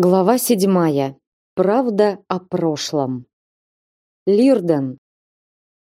Глава седьмая. Правда о прошлом. Лирден.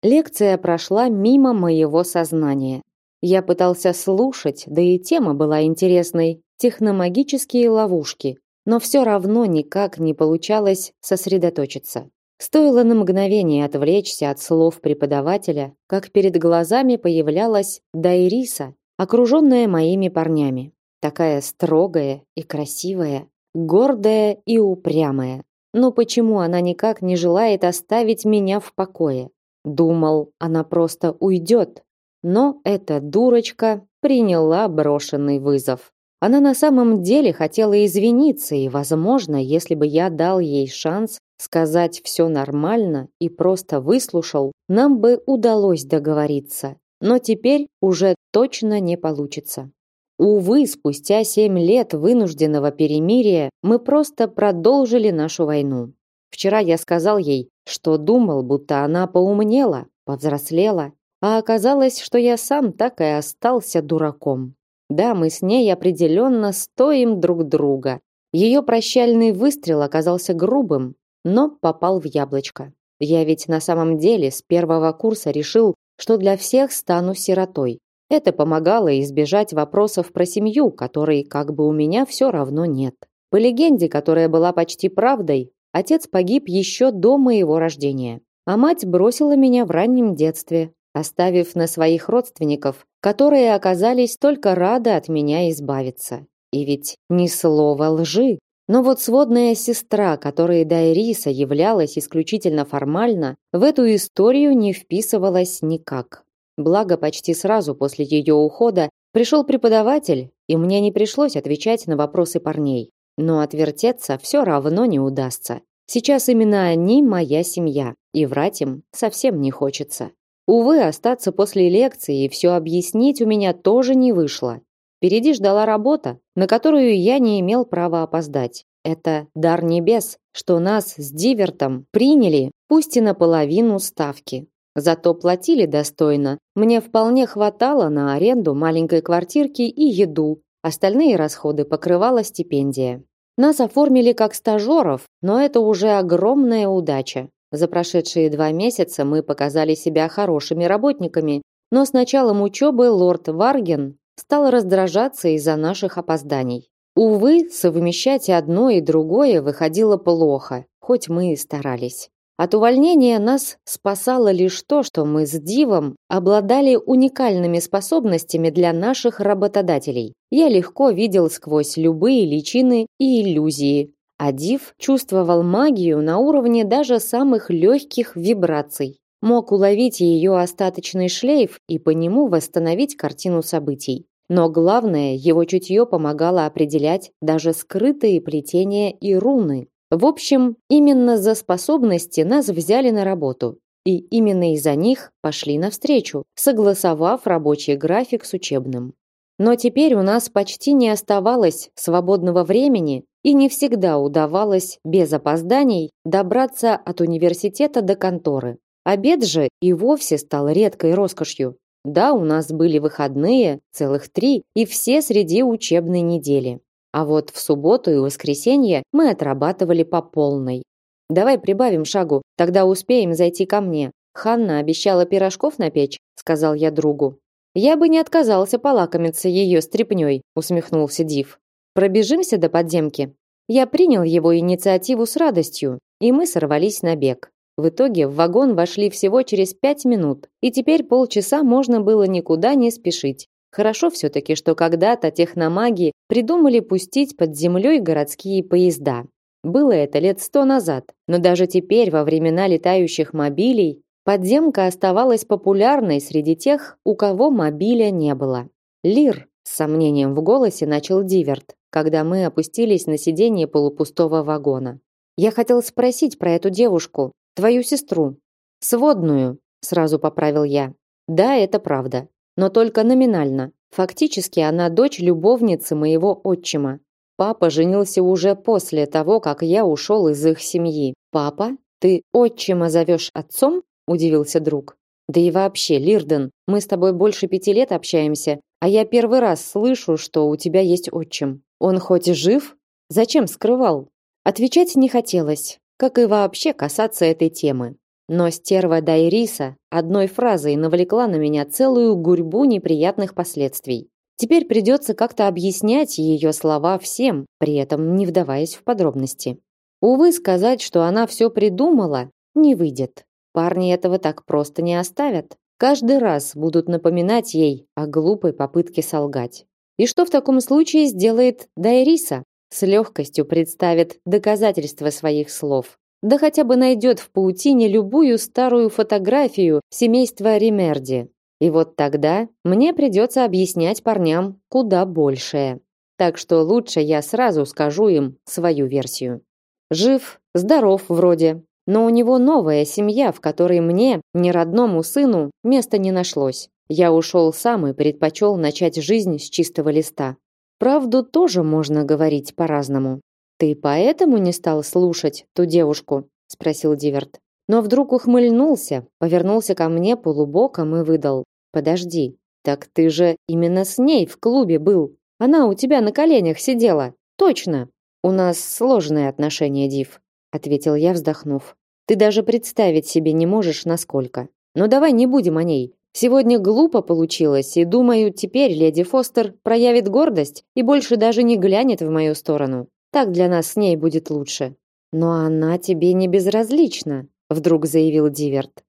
Лекция прошла мимо моего сознания. Я пытался слушать, да и тема была интересной техномагические ловушки, но все равно никак не получалось сосредоточиться. Стоило на мгновение отвлечься от слов преподавателя, как перед глазами появлялась Дайриса, окруженная моими парнями. Такая строгая и красивая, гордая и упрямая. Но почему она никак не желает оставить меня в покое? Думал, она просто уйдет. Но эта дурочка приняла брошенный вызов. Она на самом деле хотела извиниться, и, возможно, если бы я дал ей шанс сказать все нормально и просто выслушал, нам бы удалось договориться. Но теперь уже точно не получится. Увы, спустя семь лет вынужденного перемирия мы просто продолжили нашу войну. Вчера я сказал ей, что думал, будто она поумнела, повзрослела, а оказалось, что я сам так и остался дураком. Да, мы с ней определенно стоим друг друга. Ее прощальный выстрел оказался грубым, но попал в яблочко. Я ведь на самом деле с первого курса решил, что для всех стану сиротой. Это помогало избежать вопросов про семью, которой как бы у меня все равно нет. По легенде, которая была почти правдой, отец погиб еще до моего рождения, а мать бросила меня в раннем детстве, оставив на своих родственников, которые оказались только рады от меня избавиться. И ведь ни слова лжи. Но вот сводная сестра, которой Дайриса являлась исключительно формально, в эту историю не вписывалась никак. Благо, почти сразу после ее ухода пришел преподаватель, и мне не пришлось отвечать на вопросы парней. Но отвертеться все равно не удастся. Сейчас именно они моя семья, и врать им совсем не хочется. Увы, остаться после лекции и все объяснить у меня тоже не вышло. Впереди ждала работа, на которую я не имел права опоздать. Это дар небес, что нас с Дивертом приняли, пусть и наполовину ставки. Зато платили достойно. Мне вполне хватало на аренду маленькой квартирки и еду. Остальные расходы покрывала стипендия. Нас оформили как стажеров, но это уже огромная удача. За прошедшие два месяца мы показали себя хорошими работниками, но с началом учебы лорд Варген стал раздражаться из-за наших опозданий. Увы, совмещать одно и другое выходило плохо, хоть мы и старались. От увольнения нас спасало лишь то, что мы с Дивом обладали уникальными способностями для наших работодателей. Я легко видел сквозь любые личины и иллюзии, а Див чувствовал магию на уровне даже самых легких вибраций. Мог уловить ее остаточный шлейф и по нему восстановить картину событий. Но главное, его чутье помогало определять даже скрытые плетения и руны. В общем, именно за способности нас взяли на работу, и именно из-за них пошли навстречу, согласовав рабочий график с учебным. Но теперь у нас почти не оставалось свободного времени, и не всегда удавалось без опозданий добраться от университета до конторы. Обед же и вовсе стал редкой роскошью. Да, у нас были выходные, целых три, и все среди учебной недели. А вот в субботу и воскресенье мы отрабатывали по полной. Давай прибавим шагу, тогда успеем зайти ко мне. Ханна обещала пирожков напечь, сказал я другу. Я бы не отказался полакомиться ее стряпнёй, усмехнулся Див. Пробежимся до подземки. Я принял его инициативу с радостью, и мы сорвались на бег. В итоге в вагон вошли всего через пять минут, и теперь полчаса можно было никуда не спешить. Хорошо все-таки, что когда-то техномаги придумали пустить под землей городские поезда. Было это лет сто назад, но даже теперь, во времена летающих мобилей, подземка оставалась популярной среди тех, у кого мобиля не было. Лир, с сомнением в голосе, начал Диверт, когда мы опустились на сиденье полупустого вагона. «Я хотел спросить про эту девушку, твою сестру. Сводную», сразу поправил я. «Да, это правда но только номинально. Фактически она дочь любовницы моего отчима. Папа женился уже после того, как я ушел из их семьи. Папа, ты отчима зовешь отцом? удивился друг. Да и вообще, Лирден, мы с тобой больше пяти лет общаемся, а я первый раз слышу, что у тебя есть отчим. Он хоть и жив? Зачем скрывал? Отвечать не хотелось, как и вообще касаться этой темы. Но стерва Дайриса одной фразой навлекла на меня целую гурьбу неприятных последствий. Теперь придется как-то объяснять ее слова всем, при этом не вдаваясь в подробности. Увы, сказать, что она все придумала, не выйдет. Парни этого так просто не оставят. Каждый раз будут напоминать ей о глупой попытке солгать. И что в таком случае сделает Дайриса? С легкостью представит доказательства своих слов. Да хотя бы найдет в паутине любую старую фотографию семейства Римерди. И вот тогда мне придется объяснять парням куда большее. Так что лучше я сразу скажу им свою версию. Жив, здоров вроде, но у него новая семья, в которой мне, не родному сыну, места не нашлось. Я ушел сам и предпочел начать жизнь с чистого листа. Правду тоже можно говорить по-разному. Ты поэтому не стал слушать ту девушку, спросил Диверт. Но вдруг ухмыльнулся, повернулся ко мне полубоком и выдал: "Подожди, так ты же именно с ней в клубе был. Она у тебя на коленях сидела. Точно. У нас сложные отношения, Див, ответил я, вздохнув. Ты даже представить себе не можешь насколько. Но давай не будем о ней. Сегодня глупо получилось, и думаю, теперь леди Фостер проявит гордость и больше даже не глянет в мою сторону. Так для нас с ней будет лучше. Но она тебе не безразлична, вдруг заявил Диверт.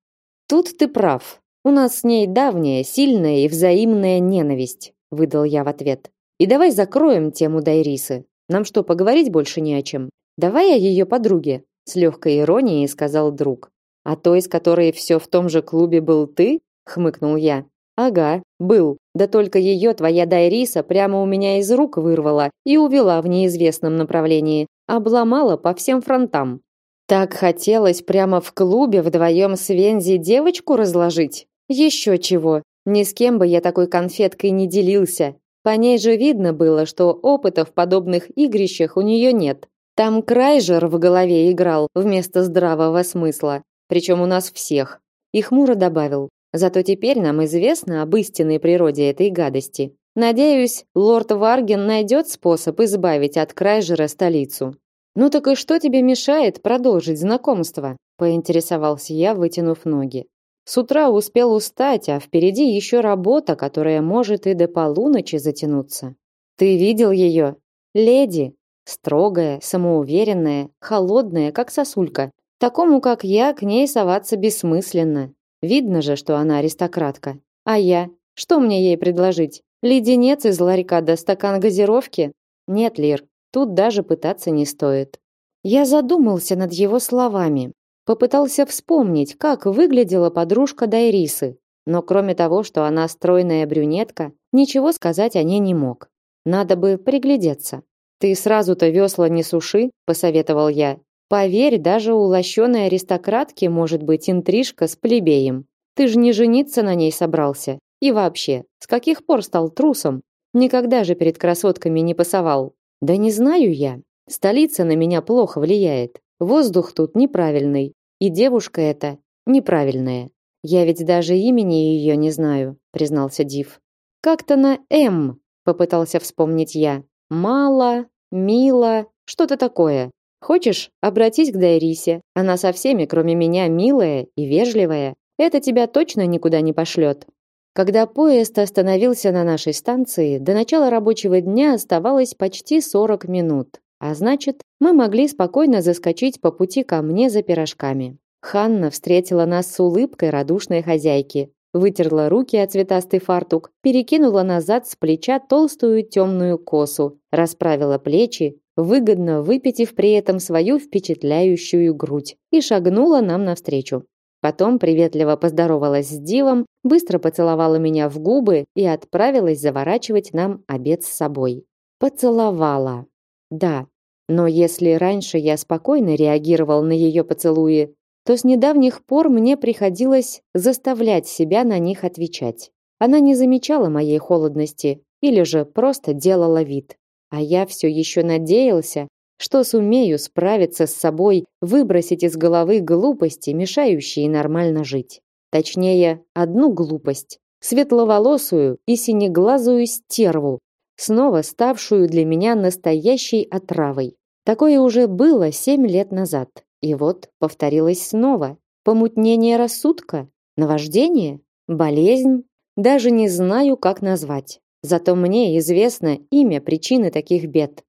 Тут ты прав. У нас с ней давняя, сильная и взаимная ненависть, выдал я в ответ. И давай закроем тему Дайрисы. Нам что, поговорить больше не о чем? Давай о ее подруге, с легкой иронией сказал друг. А той, с которой все в том же клубе был ты? хмыкнул я. Ага, был. Да только ее твоя Дайриса прямо у меня из рук вырвала и увела в неизвестном направлении, обломала по всем фронтам. Так хотелось прямо в клубе вдвоем с Вензи девочку разложить. Еще чего. Ни с кем бы я такой конфеткой не делился. По ней же видно было, что опыта в подобных игрищах у нее нет. Там Крайжер в голове играл вместо здравого смысла, причем у нас всех. И хмуро добавил: "Зато теперь нам известно об истинной природе этой гадости. Надеюсь, лорд Варген найдет способ избавить от Крайжера столицу". Ну так и что тебе мешает продолжить знакомство? поинтересовался я, вытянув ноги. С утра успел устать, а впереди еще работа, которая может и до полуночи затянуться. Ты видел ее? Леди, Строгая, самоуверенная, холодная, как сосулька. Такому, как я, к ней соваться бессмысленно. Видно же, что она аристократка. А я? Что мне ей предложить? Леденец из ларька да стакан газировки? Нет, Лир, тут даже пытаться не стоит. Я задумался над его словами. Попытался вспомнить, как выглядела подружка Дайрисы. Но кроме того, что она стройная брюнетка, ничего сказать о ней не мог. Надо бы приглядеться. Ты сразу-то весла не суши, посоветовал я. Поверь, даже у лощеной аристократки может быть интрижка с плебеем. Ты же не жениться на ней собрался. И вообще, с каких пор стал трусом? Никогда же перед красотками не пасовал. Да не знаю я. Столица на меня плохо влияет. Воздух тут неправильный, и девушка эта неправильная. Я ведь даже имени ее не знаю, признался Див. Как-то на М, попытался вспомнить я. Мало, мило, что-то такое. Хочешь, обратись к Дайрисе. Она со всеми, кроме меня, милая и вежливая. Это тебя точно никуда не пошлет. Когда поезд остановился на нашей станции, до начала рабочего дня оставалось почти 40 минут. А значит, мы могли спокойно заскочить по пути ко мне за пирожками. Ханна встретила нас с улыбкой радушной хозяйки, вытерла руки от цветастый фартук, перекинула назад с плеча толстую темную косу, расправила плечи, выгодно выпитив при этом свою впечатляющую грудь и шагнула нам навстречу. Потом приветливо поздоровалась с Дивом, быстро поцеловала меня в губы и отправилась заворачивать нам обед с собой. Поцеловала. Да, но если раньше я спокойно реагировал на ее поцелуи, то с недавних пор мне приходилось заставлять себя на них отвечать. Она не замечала моей холодности или же просто делала вид. А я все еще надеялся, что сумею справиться с собой, выбросить из головы глупости, мешающие нормально жить. Точнее, одну глупость, светловолосую и синеглазую стерву, снова ставшую для меня настоящей отравой. Такое уже было семь лет назад. И вот повторилось снова. Помутнение рассудка, наваждение, болезнь, даже не знаю, как назвать. Зато мне известно имя причины таких бед.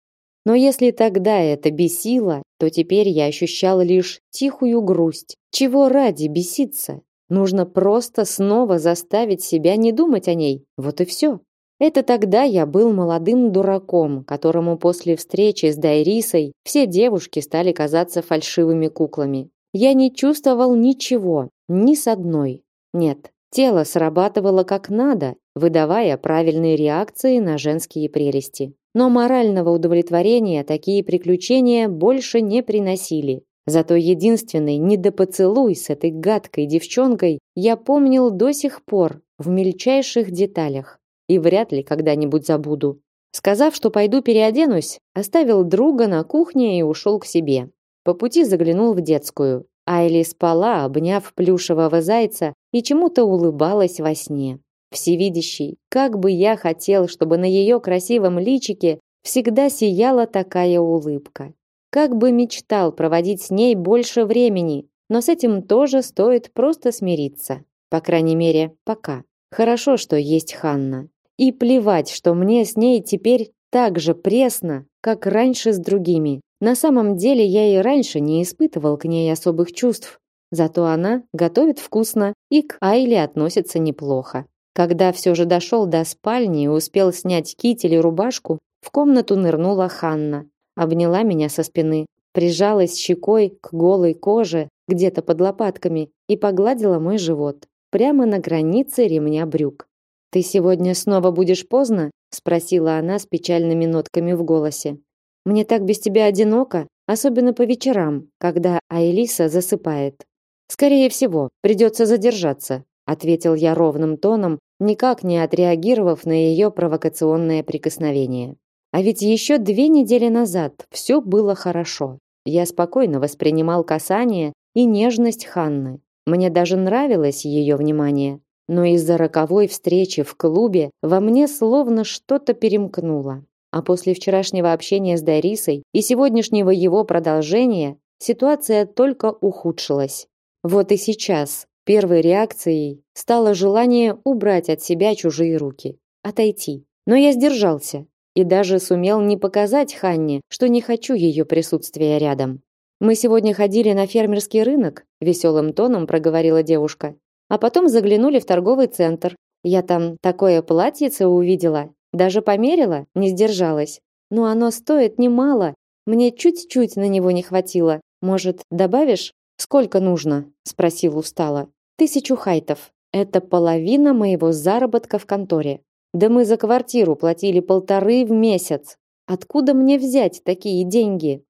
Но если тогда это бесило, то теперь я ощущала лишь тихую грусть. Чего ради беситься? Нужно просто снова заставить себя не думать о ней. Вот и все. Это тогда я был молодым дураком, которому после встречи с Дайрисой все девушки стали казаться фальшивыми куклами. Я не чувствовал ничего, ни с одной. Нет, тело срабатывало как надо, выдавая правильные реакции на женские прелести. Но морального удовлетворения такие приключения больше не приносили. Зато единственный недопоцелуй с этой гадкой девчонкой я помнил до сих пор в мельчайших деталях и вряд ли когда-нибудь забуду. Сказав, что пойду переоденусь, оставил друга на кухне и ушел к себе. По пути заглянул в детскую. Айли спала, обняв плюшевого зайца, и чему-то улыбалась во сне. Всевидящий, как бы я хотел, чтобы на ее красивом личике всегда сияла такая улыбка. Как бы мечтал проводить с ней больше времени, но с этим тоже стоит просто смириться. По крайней мере, пока. Хорошо, что есть Ханна. И плевать, что мне с ней теперь так же пресно, как раньше с другими. На самом деле я и раньше не испытывал к ней особых чувств. Зато она готовит вкусно и к Айле относится неплохо. Когда все же дошел до спальни и успел снять китель и рубашку, в комнату нырнула Ханна, обняла меня со спины, прижалась щекой к голой коже где-то под лопатками и погладила мой живот, прямо на границе ремня брюк. Ты сегодня снова будешь поздно? спросила она с печальными нотками в голосе. Мне так без тебя одиноко, особенно по вечерам, когда Айлиса засыпает. Скорее всего, придется задержаться, ответил я ровным тоном, никак не отреагировав на ее провокационное прикосновение. А ведь еще две недели назад все было хорошо. Я спокойно воспринимал касание и нежность Ханны. Мне даже нравилось ее внимание но из-за роковой встречи в клубе во мне словно что-то перемкнуло. А после вчерашнего общения с Дарисой и сегодняшнего его продолжения ситуация только ухудшилась. Вот и сейчас первой реакцией стало желание убрать от себя чужие руки, отойти. Но я сдержался и даже сумел не показать Ханне, что не хочу ее присутствия рядом. Мы сегодня ходили на фермерский рынок, веселым тоном проговорила девушка. А потом заглянули в торговый центр. Я там такое платьице увидела, даже померила, не сдержалась. Но оно стоит немало. Мне чуть-чуть на него не хватило. Может, добавишь? Сколько нужно? спросил устало. Тысячу хайтов. Это половина моего заработка в конторе. Да мы за квартиру платили полторы в месяц. Откуда мне взять такие деньги?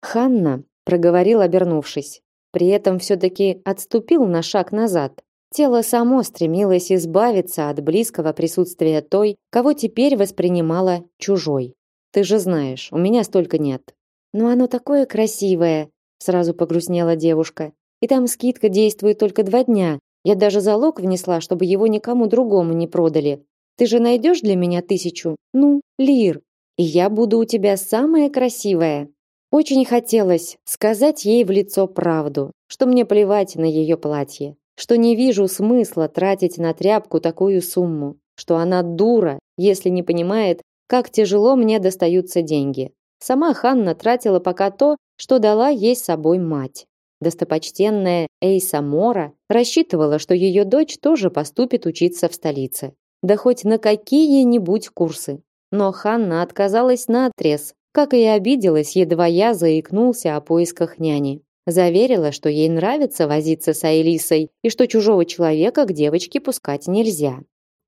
Ханна проговорил, обернувшись. При этом все таки отступил на шаг назад. Тело само стремилось избавиться от близкого присутствия той, кого теперь воспринимала чужой. Ты же знаешь, у меня столько нет. Но оно такое красивое, сразу погрустнела девушка. И там скидка действует только два дня. Я даже залог внесла, чтобы его никому другому не продали. Ты же найдешь для меня тысячу? Ну, лир. И я буду у тебя самая красивая. Очень хотелось сказать ей в лицо правду, что мне плевать на ее платье, что не вижу смысла тратить на тряпку такую сумму, что она дура, если не понимает, как тяжело мне достаются деньги. Сама Ханна тратила пока то, что дала ей с собой мать. Достопочтенная Эйса Мора рассчитывала, что ее дочь тоже поступит учиться в столице. Да хоть на какие-нибудь курсы. Но Ханна отказалась наотрез, как и обиделась, едва я заикнулся о поисках няни. Заверила, что ей нравится возиться с Айлисой и что чужого человека к девочке пускать нельзя.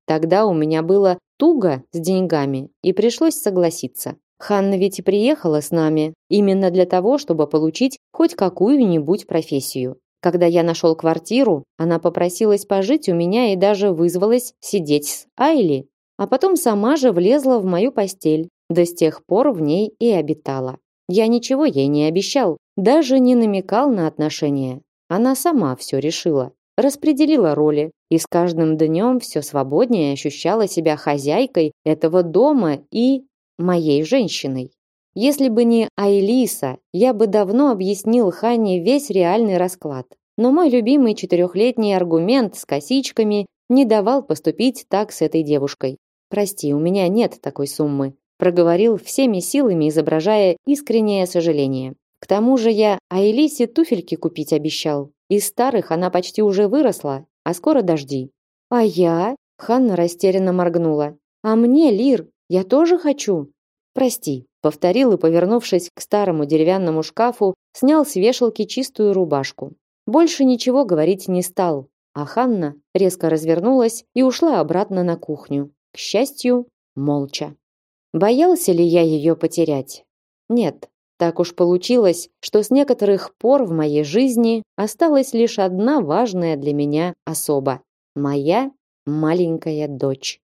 Тогда у меня было туго с деньгами, и пришлось согласиться. Ханна ведь и приехала с нами именно для того, чтобы получить хоть какую-нибудь профессию. Когда я нашел квартиру, она попросилась пожить у меня и даже вызвалась сидеть с Айли, а потом сама же влезла в мою постель, да с тех пор в ней и обитала. Я ничего ей не обещал, даже не намекал на отношения. Она сама все решила, распределила роли и с каждым днем все свободнее ощущала себя хозяйкой этого дома и моей женщиной. Если бы не Айлиса, я бы давно объяснил Ханне весь реальный расклад. Но мой любимый четырехлетний аргумент с косичками не давал поступить так с этой девушкой. Прости, у меня нет такой суммы, проговорил всеми силами, изображая искреннее сожаление. К тому же я Айлисе туфельки купить обещал. Из старых она почти уже выросла, а скоро дожди. А я? Ханна растерянно моргнула. А мне, Лир, я тоже хочу. Прости, повторил и, повернувшись к старому деревянному шкафу, снял с вешалки чистую рубашку. Больше ничего говорить не стал, а Ханна резко развернулась и ушла обратно на кухню. К счастью, молча. Боялся ли я ее потерять? Нет, так уж получилось, что с некоторых пор в моей жизни осталась лишь одна важная для меня особа моя маленькая дочь.